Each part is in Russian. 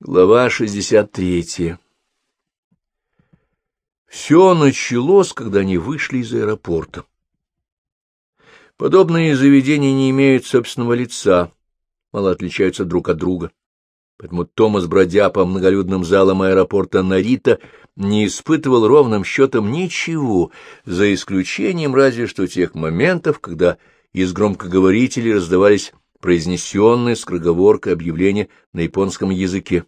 Глава 63 Все началось, когда они вышли из аэропорта. Подобные заведения не имеют собственного лица, мало отличаются друг от друга. Поэтому Томас, бродя по многолюдным залам аэропорта Нарита, не испытывал ровным счетом ничего, за исключением разве что тех моментов, когда из громкоговорителей раздавались произнесенные скороговоркой объявления на японском языке.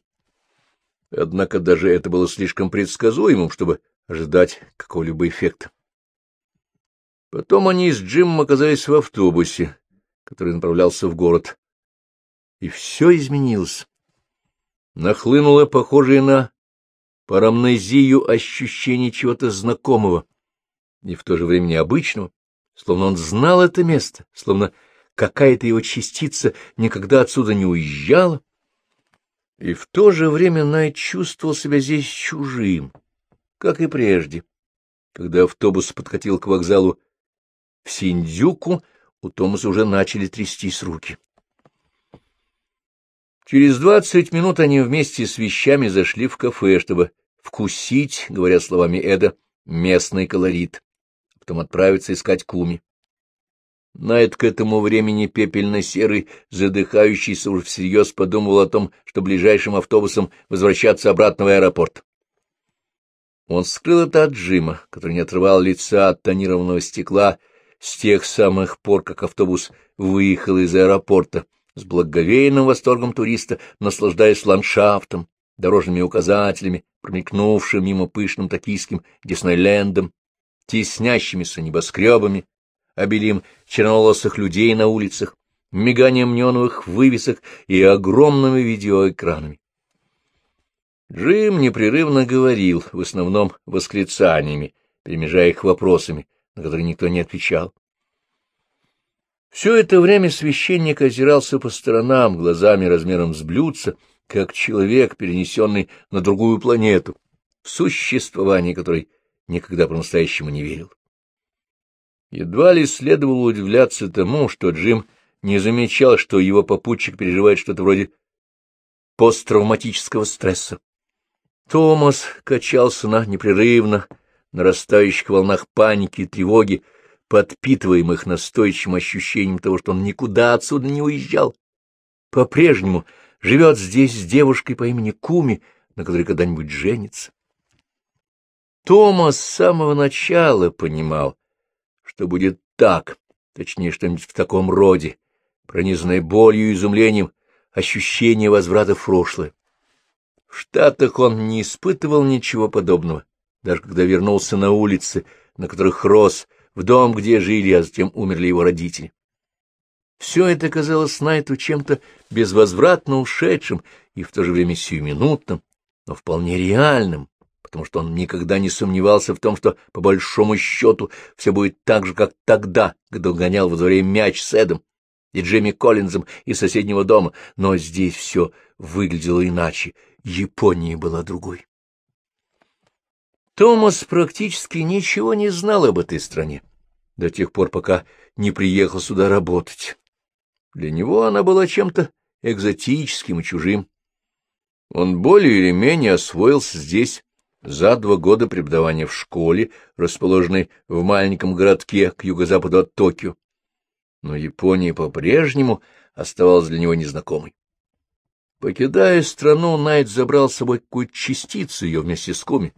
Однако даже это было слишком предсказуемым, чтобы ожидать какого-либо эффекта. Потом они с Джимом оказались в автобусе, который направлялся в город. И все изменилось. Нахлынуло похожее на парамнезию ощущение чего-то знакомого и в то же время необычного, словно он знал это место, словно какая-то его частица никогда отсюда не уезжала. И в то же время Найт чувствовал себя здесь чужим, как и прежде. Когда автобус подкатил к вокзалу в Синдюку, у Томаса уже начали трястись руки. Через двадцать минут они вместе с вещами зашли в кафе, чтобы вкусить, говоря словами Эда, местный колорит, потом отправиться искать куми. Найт к этому времени пепельно-серый, задыхающийся, уж всерьез подумал о том, что ближайшим автобусом возвращаться обратно в аэропорт. Он скрыл это от Джима, который не отрывал лица от тонированного стекла с тех самых пор, как автобус выехал из аэропорта, с благоговейным восторгом туриста, наслаждаясь ландшафтом, дорожными указателями, промелькнувшим мимо пышным токийским Диснейлендом, теснящимися небоскребами, обилием черноволосых людей на улицах, миганием неоновых вывесок и огромными видеоэкранами. Джим непрерывно говорил, в основном восклицаниями, перемежая их вопросами, на которые никто не отвечал. Все это время священник озирался по сторонам, глазами размером с блюдца, как человек, перенесенный на другую планету, в существование которой никогда по-настоящему не верил. Едва ли следовало удивляться тому, что Джим не замечал, что его попутчик переживает что-то вроде посттравматического стресса. Томас качался на непрерывно нарастающих волнах паники и тревоги, подпитываемых настойчивым ощущением того, что он никуда отсюда не уезжал. По-прежнему живет здесь с девушкой по имени Куми, на которой когда-нибудь женится. Томас с самого начала понимал, что будет так, точнее, что-нибудь в таком роде, пронизанное болью и изумлением, ощущение возврата в прошлое. В Штатах он не испытывал ничего подобного, даже когда вернулся на улицы, на которых рос, в дом, где жили, а затем умерли его родители. Все это казалось Найту чем-то безвозвратно ушедшим и в то же время сиюминутным, но вполне реальным, потому что он никогда не сомневался в том, что, по большому счету, все будет так же, как тогда, когда он гонял во дворе мяч с Эдом и Джимми Коллинзом из соседнего дома, но здесь все выглядело иначе, Япония была другой. Томас практически ничего не знал об этой стране, до тех пор, пока не приехал сюда работать. Для него она была чем-то экзотическим и чужим. Он более или менее освоился здесь за два года преподавания в школе, расположенной в маленьком городке к юго-западу от Токио. Но Япония по-прежнему оставалась для него незнакомой. Покидая страну, Найт забрал с собой какую-то частицу ее вместе с Куми,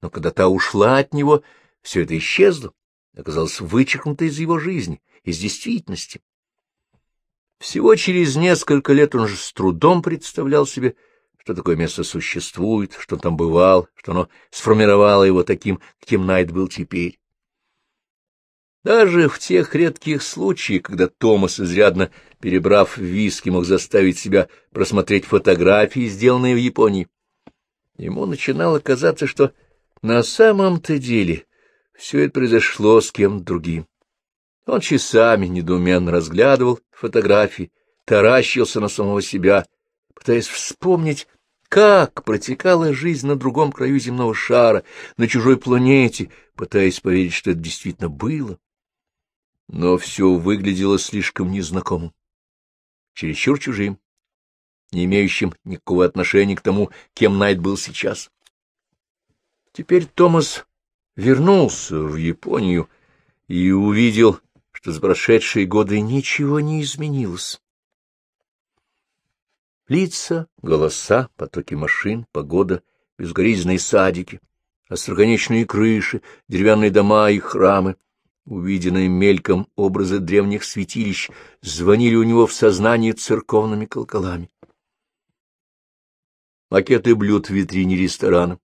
но когда та ушла от него, все это исчезло, оказалось вычеркнуто из его жизни, из действительности. Всего через несколько лет он же с трудом представлял себе, что такое место существует, что он там бывал, что оно сформировало его таким, каким Найт был теперь. Даже в тех редких случаях, когда Томас, изрядно перебрав виски, мог заставить себя просмотреть фотографии, сделанные в Японии, ему начинало казаться, что на самом-то деле все это произошло с кем-то другим. Он часами недоуменно разглядывал фотографии, таращился на самого себя, пытаясь вспомнить, как протекала жизнь на другом краю земного шара, на чужой планете, пытаясь поверить, что это действительно было. Но все выглядело слишком незнакомым, чересчур чужим. не имеющим никакого отношения к тому, кем Найт был сейчас. Теперь Томас вернулся в Японию и увидел, что за прошедшие годы ничего не изменилось. Лица, голоса, потоки машин, погода, безгоризненные садики, остроконечные крыши, деревянные дома и храмы, увиденные мельком образы древних святилищ, звонили у него в сознании церковными колоколами. Макеты блюд в витрине ресторана,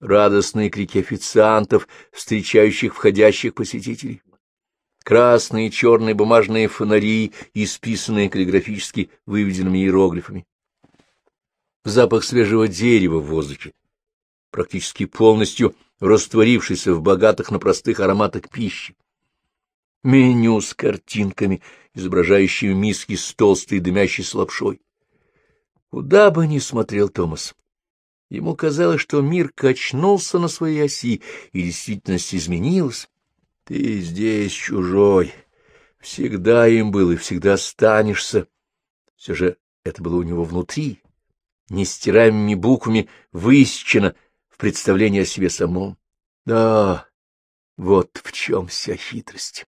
радостные крики официантов, встречающих входящих посетителей, красные и черные бумажные фонари, исписанные каллиграфически выведенными иероглифами, запах свежего дерева в воздухе, практически полностью растворившийся в богатых, но простых ароматах пищи. Меню с картинками, изображающими миски с толстой дымящейся лапшой. Куда бы ни смотрел Томас, ему казалось, что мир качнулся на своей оси, и действительность изменилась. Ты здесь чужой, всегда им был и всегда останешься. Все же это было у него внутри, нестираемыми буквами высечено в представлении о себе самом. Да, вот в чем вся хитрость.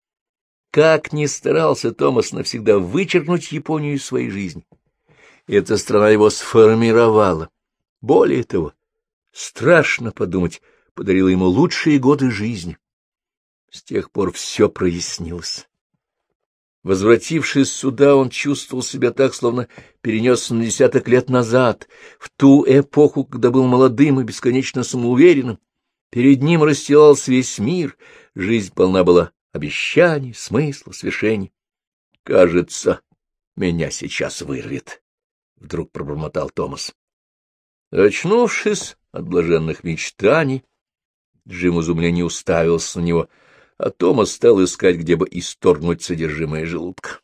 Как ни старался Томас навсегда вычеркнуть Японию из своей жизни. Эта страна его сформировала. Более того, страшно подумать, подарила ему лучшие годы жизни. С тех пор все прояснилось. Возвратившись сюда, он чувствовал себя так, словно перенесся на десяток лет назад, в ту эпоху, когда был молодым и бесконечно самоуверенным. Перед ним расстилался весь мир, жизнь полна была обещаний, смысла, свершений. Кажется, меня сейчас вырвет, — вдруг пробормотал Томас. Очнувшись от блаженных мечтаний, Джим изумление уставился на него — а Томас стал искать, где бы исторгнуть содержимое желудка.